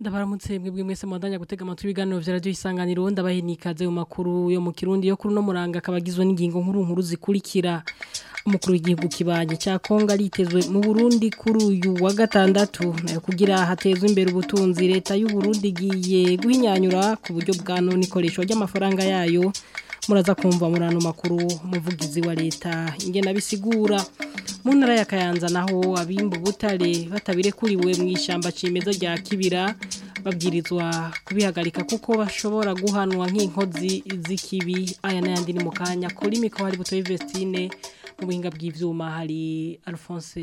muramutse mwebwe mwese mwadanya gutega amatwi ibiganiro vya radio isanganiro ndabahe nikaze mu makuru yo mu Kirundi yo kuri no muranga kabagizwe n'ingingo nkuru nkuru zikurikira umukuru w'igihugu kibanye cya Kongo aritezwe mu Burundi kuri uyu wa gatandatu kugira hatezwe imbere ubutunzi leta y'u Burundi giye guhinyanyura ku buryo bwa none ikoreshwa ry'amafaranga yayo muraza kumva murano makuru umuvugizi wa leta ingena bisigura mu ntara ya kayanza naho abimba ubutare batabirekuriwe mu ishyamba kimeza rya kibira babwirizwa kubihagarika kuko bashobora guhanwa nk'inkozi z'ikibi aya n'ayandi ni mu kanya kuri mikoro hari buto y'ivesitine mu buhinga bw'ibyuma hari alphonse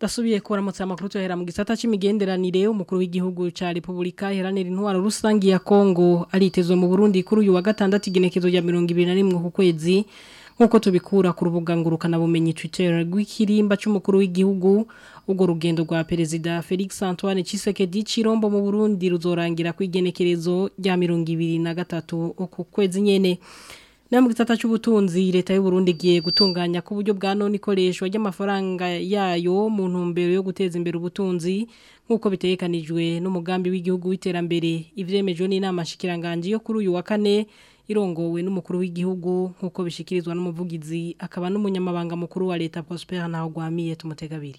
dasubiye ko amakuru tuhera mu gisata cy'imigenderanire umukuru w'igihugu cya Repubulika iharanira intwaro rusange ya Kongo aritezo mu Burundi kuri uyu wa gatandatu igenekezo rya 2021 ku kwezi nkuko tubikura ku rubuga ngurukana bumenyi Twitter rw'ikirimba cy'umukuru w'igihugu ubwo rugendo rwa perezida Felix Antoine Tshisekedi Chirombo mu Burundi ruzorangira ku igenekerezo rya 2023 ku kwezi nyene mu gisata cy'ubutunzi leta y'u Burundi igiye gutunganya ku buryo bwa none ikoreshwa ry'amafaranga yayo mu ntumbero yo guteza imbere ubutunzi nk'uko bitekanijwe n'umugambi w'igihugu w'iterambere ivyemejwe n'inama shikiranganje yo kuri uyu wa kane irongowe n'umukuru w'igihugu nk'uko bishikirizwa n'umuvugizi akaba n'umunyamabanga mukuru wa leta Prosper Ntahogwamiye tumutegabiri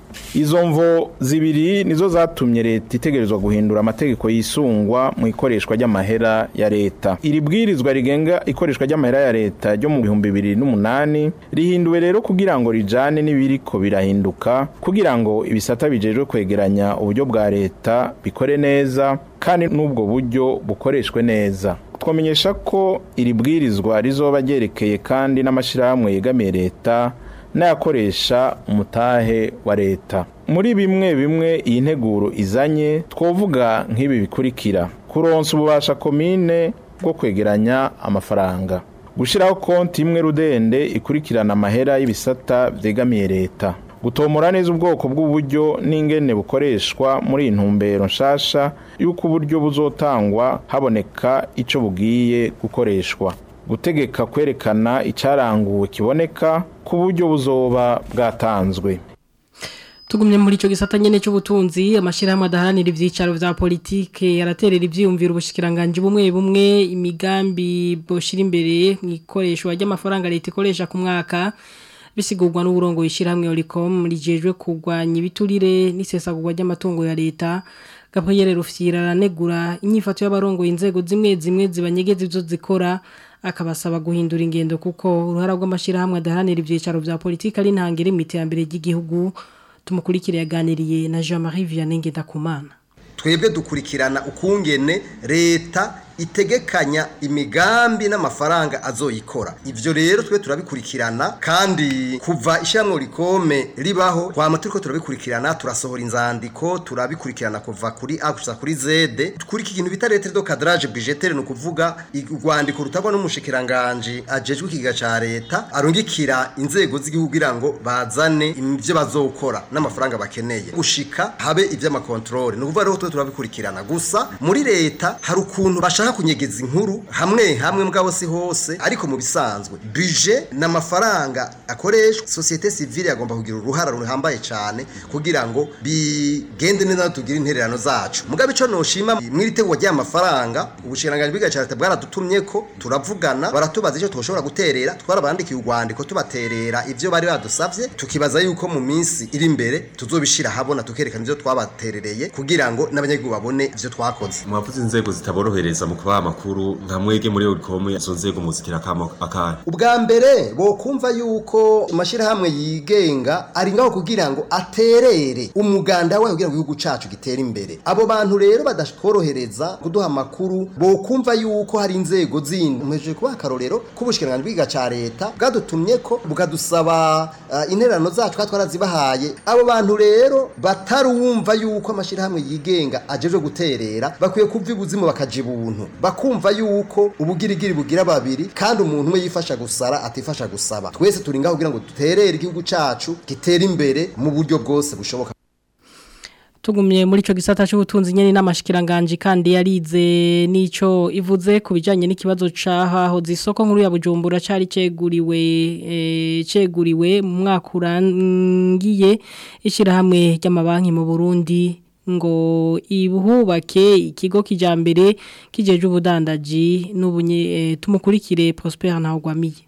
izo mvo zibiri nizo zatumye leta itegerezwa guhindura amategeko yisungwa mu ikoreshwa ry'amahera ya leta iri bwirizwa rigenga ikoreshwa ry'amahera ya leta ryo mu bihumbi bibiri n'umunani rihinduwe rero kugira ngo rijane n'ibiriko birahinduka kugira ngo ibisata bijejwe kwegeranya uburyo bwa leta bikore neza kandi n'ubwo buryo bukoreshwe neza twamenyesha ko iri bwirizwa rizoba ryerekeye kandi n'amashyirahamwe yegamiye leta n'ayakoresha umutahe wa leta muri bimwe bimwe iyi nteguro izanye twovuga nk'ibi bikurikira kuronsa ububasha komine bwo kwegeranya amafaranga gushyiraho konti imwe rudende ikurikirana amahera y'ibisata byegamiye leta gutomora neza ubwoko bw'uburyo n'ingene bukoreshwa muri iyi ntumbero nshasha y'uko uburyo buzotangwa haboneka icyo bugiye gukoreshwa gutegeka kwerekana icyaranguwe kiboneka ku buryo buzoba bwatanzwe tugumye muri icyo gisata nyine cy'ubutunzi amashyirahamwe adaharanira ibyicaro bya politiki yaraterera ibyiyumvira ubushikiranganje bumwe bumwe imigambi bushyira imbere mu ikoreshwa ry'amafaranga leta ikoresha ku mwaka bisigurwa n'uburongo yishyirahamwe oricom rigejwe kurwanya ibiturire n'isesagurwa ry'amatungo ya leta gabriel rufyira aranegura inyifato y'abarongoye inzego zimwe zimwe zibanyegeza ibyo zikora akabasaba guhindura ingendo kuko uruhara rw'amashyirahamwe adaharanira ibyicaro bya politiki ari ntangire mu iterambere ry'igihugu tumukurikire yaganiriye na Jean Marie Vianney Ngendakumana twebwe dukurikirana ukungene leta itegekanya imigambi n'amafaranga azoyikora ivyo rero twe turabikurikirana kandi kuva ishyamwe rikome ribaho twama turiko turabikurikirana turasohora inzandiko turabikurikirana kuva kuri A gusa kuri Z kuri iki kintu bita lettre de cadrage budgétaire no kuvuga urwandiko rutabwa n'umushikiranganje ajejwe ikiga ca leta arungikira inzego z'igihugu irango bazane ivyo bazokora n'amafaranga bakeneye gushika habe ivy'amakontrole no kuvuga rero twe turabikurikirana gusa muri leta hari ukuntu basha sinshaka kunyegeza inkuru hamwe hamwe mugabo si hose ariko mu bisanzwe bije n'amafaranga akoreshwa sosiyete sivile agomba kugira uruhara ruhambaye cyane kugira ngo bigende neza tugire intererano zacu mugabo icyo noshima mwiri tegura ry'amafaranga ubushirangange bw'igacarita bwaradutumye ko turavugana baratubaza icyo tubashobora guterera twarabandikiye urwandiko tubaterera ibyo bari badusabye tukibaza yuko mu minsi iri imbere tuzobishyira ahabona tukerekana ibyo twabaterereye kugira ngo n'abanyagihugu babone ibyo twakoze mwavuze inzego zitaborohereza mu kubaha amakuru mwege muri urikomu izo nzego muzikira akamo akanya ubwa mbere bo kumva yuko amashirahamwe yigenga ari kugira ngo aterere umuganda wayo kugira ngo igihugu cacu gitere imbere abo bantu rero badakorohereza kuduha amakuru bo kumva yuko hari inzego zindi mweje kuba akarorero k'ubushikiranganji bw'iga ca leta bwadutumye ko bukadusaba uh, intererano zacu zibahaye abo bantu rero batarumva yuko amashirahamwe yigenga ajejwe guterera bakwiye kuva ibuzimu bakajibuntu abantu bakumva yuko ubugirigiri bugira babiri kandi umuntu umwe yifasha gusara atifasha gusaba twese turi ngaho kugira ngo duterere igihugu cyacu gitere imbere mu buryo bwose bushoboka tugumye muri icyo gisata cy'ubutunzi nyene n’amashikiranganji kandi yarize nico ivuze bijyanye n'ikibazo caho zisoko nkuru ya Bujumbura cari ceguriwe e, mu mwaka urangiye ishyirahamwe ry'amabanki mu Burundi ngo ibuhubake ikigo kijambere kijeje ubudandaji n'ubunye eh, tumukurikire Prosper Ntagwamiye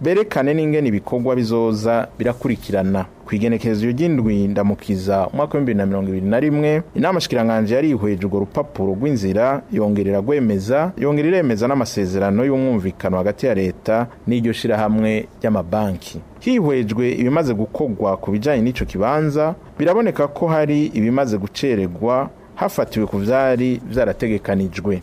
berekane n'ingene ibikorwa bizoza birakurikirana ku igenekerezo ry'indwi ndamukiza umwaka w'ibihumbi na mirongo ibiri na rimwe inama shikiranganje yarihweje urwo rupapuro rw'inzira yongerera rwemeza yongera iremeza n'amasezerano y'umwumvikano hagati ya leta n'iryo shyirahamwe ry'amabanki hihwejwe ibimaze gukorwa ku bijyanye n'ico kibanza biraboneka ko hari ibimaze gucererwa hafatiwe ku byari byarategekanijwe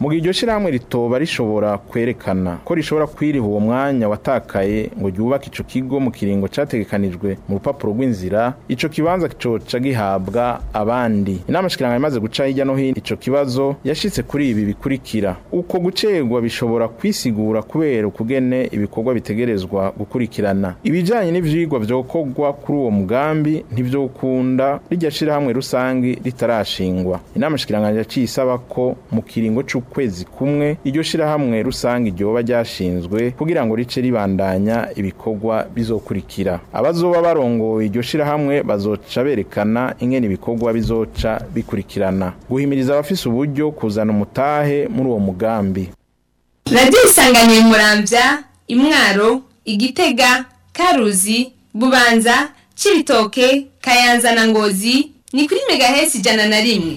mu gihe iryo shyirahamwe ritoba rishobora kwerekana ko rishobora kwiriha uwo mwanya watakaye ngo ryubake icyo kigo mu kiringo cyategekanijwe mu rupapuro rw'inzira icyo kibanza coca gihabwa abandi inama shikiranga imaze guca hirya no hino icyo kibazo yashyitse kuri ibi bikurikira uko gucegwa bishobora kwisigura kubera ukugene ibikorwa bitegerezwa gukurikirana ibijyanye n'ivyigwa vyokorwa kuri uwo mugambi ntivyokunda rijya shyirahamwe rusange ritarashingwa inama shikiranganje cisaba ko mu kiringo c'ukwezi kumwe iryo shirahamwe rusange ryoba ryashinzwe kugira ngo rice ribandanya ibikorwa bizokurikira abazoba barongoye iryo shirahamwe bazoca berekana ingene ibikorwa bizoca bikurikirana guhimiriza abafise uburyo kuzana umutahe muri uwo mugambi radiyo isanganiye muramvya imwaro igitega karuzi bubanza cibitoke kayanza na ngozi ni kuri megahesi ijana na rimwe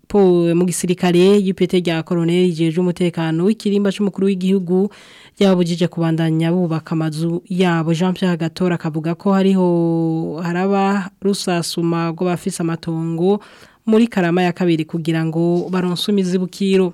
mu gisirikare y'ipete rya koroneri rigejeje umutekano w'ikirimba cy'umukuru w'igihugu ryabujije kubandanya bubaka amazu yabo jean Pierre gatora akavuga ko hariho haraba rusasuma ngo bafise amatongo muri karama ya kabiri kugira ngo baronse imizibukiro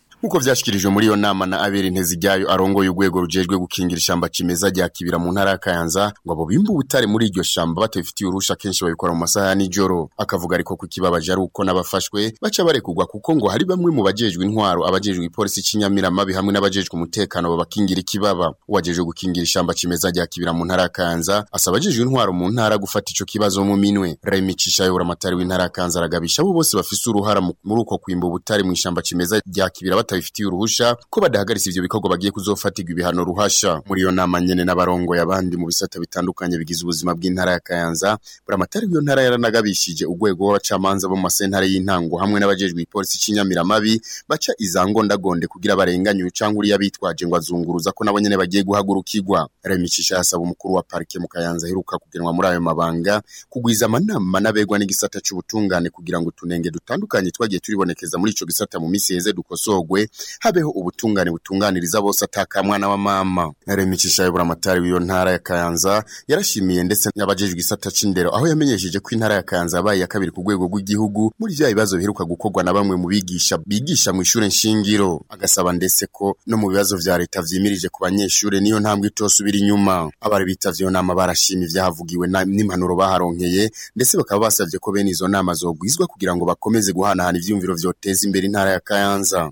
nkuko vyashikirijwe muri iyo nama na Abere Nteziryayo arongoye urwego rujejwe gukingira ishamba kimeza rya Kibira mu ntara ya Kayanza ngo abo bimba ubutare muri iryo shamba batabifitiye urusha kenshi babikora mu masaha nijoro akavuga ariko ko ikibabaje ari uko n'abafashwe baca barekugwa kuko ngo hari bamwe mu bajejwe intwaro abajejwe ipolisi cy'inyamiramabi hamwe n'abajejwe umutekano babakingira ikibaba uwajejwe gukingira ishamba kimeza rya Kibira mu ntara ya Kayanza asaba abajejwe intwaro mu ntara gufata ico kibazo mu minwe Remy Cishayobora amatari w'intara ya Kayanza aragabisha abo bose bafise uruhara muri uko kwimba ubutare mu ishamba kimeza rya Kibira batabifitiye uruhusha ko badahagaritse ivyo bikorwa bagiye kuzofatirwa ibihano ruhasha muri iyo nama nyene n'abarongoye abandi mu bisata bitandukanye bigize ubuzima bw'intara ya Kayanza buramatari iyo ntara yaranagabishije urwego rw'abacamanza bo mu masentare y'intango hamwe n'abajejwe ipolisi cinyamiramabi baca izango ndagonde kugira barenganye ucanga uriya bitwaje ngo azunguruza ko nabo nyene bagiye guhagurukirwa remicisha hasaba umukuru wa parike mu Kayanza heruka kugenwa muri ayo mabanga kugwiza amanama n'abegwa n'igisata cy'ubutungane kugira ngo tunenge dutandukanye twagiye turibonekeza muri ico gisata mu misi heze dukosogwe yawe habeho ubutungane butunganiriza bose atakamwa na wamama Remy Kishaye buramatari w'iyo ntara ya Kayanza yarashimiye ndetse n'abajejwe isata c'indero aho yamenyesheje ko intara ya Kayanza yabaye ya kabiri ku rwego rw'igihugu muri bya bibazo biheruka gukorwa na bamwe mu bigisha bigisha mu ishure nshingiro agasaba ndetse ko no mu bibazo bya leta vyimirije ku banyeshuri, niyo ntambwe itosubira inyuma abari bitavye iyo nama barashima ivyahavugiwe n'impanuro baharonkeye ndetse bakaba basavye ko bene izo nama zogwizwa kugira ngo bakomeze guhanahana ivyumviro vyoteza imbere intara ya Kayanza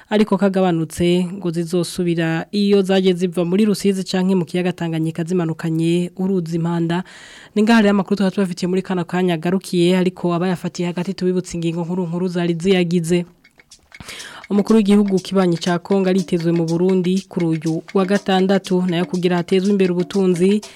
ariko kagabanutse ngo zizosubira iyo zaje ziva muri rusizi canke mu kiyaga Tanganyika zimanukanye uruzi impanda ningaha rero amakuru twabafitiye muri kana kanya garukiye ariko abayafatiye hagati tubibutse ingingo nkuru nkuru zari ziyagize umukuru w'igihugu kibanyi cya Congo aritezwe mu Burundi ku ruyu wa gatandatu nayo kugira hatezwe imbere ubutunzi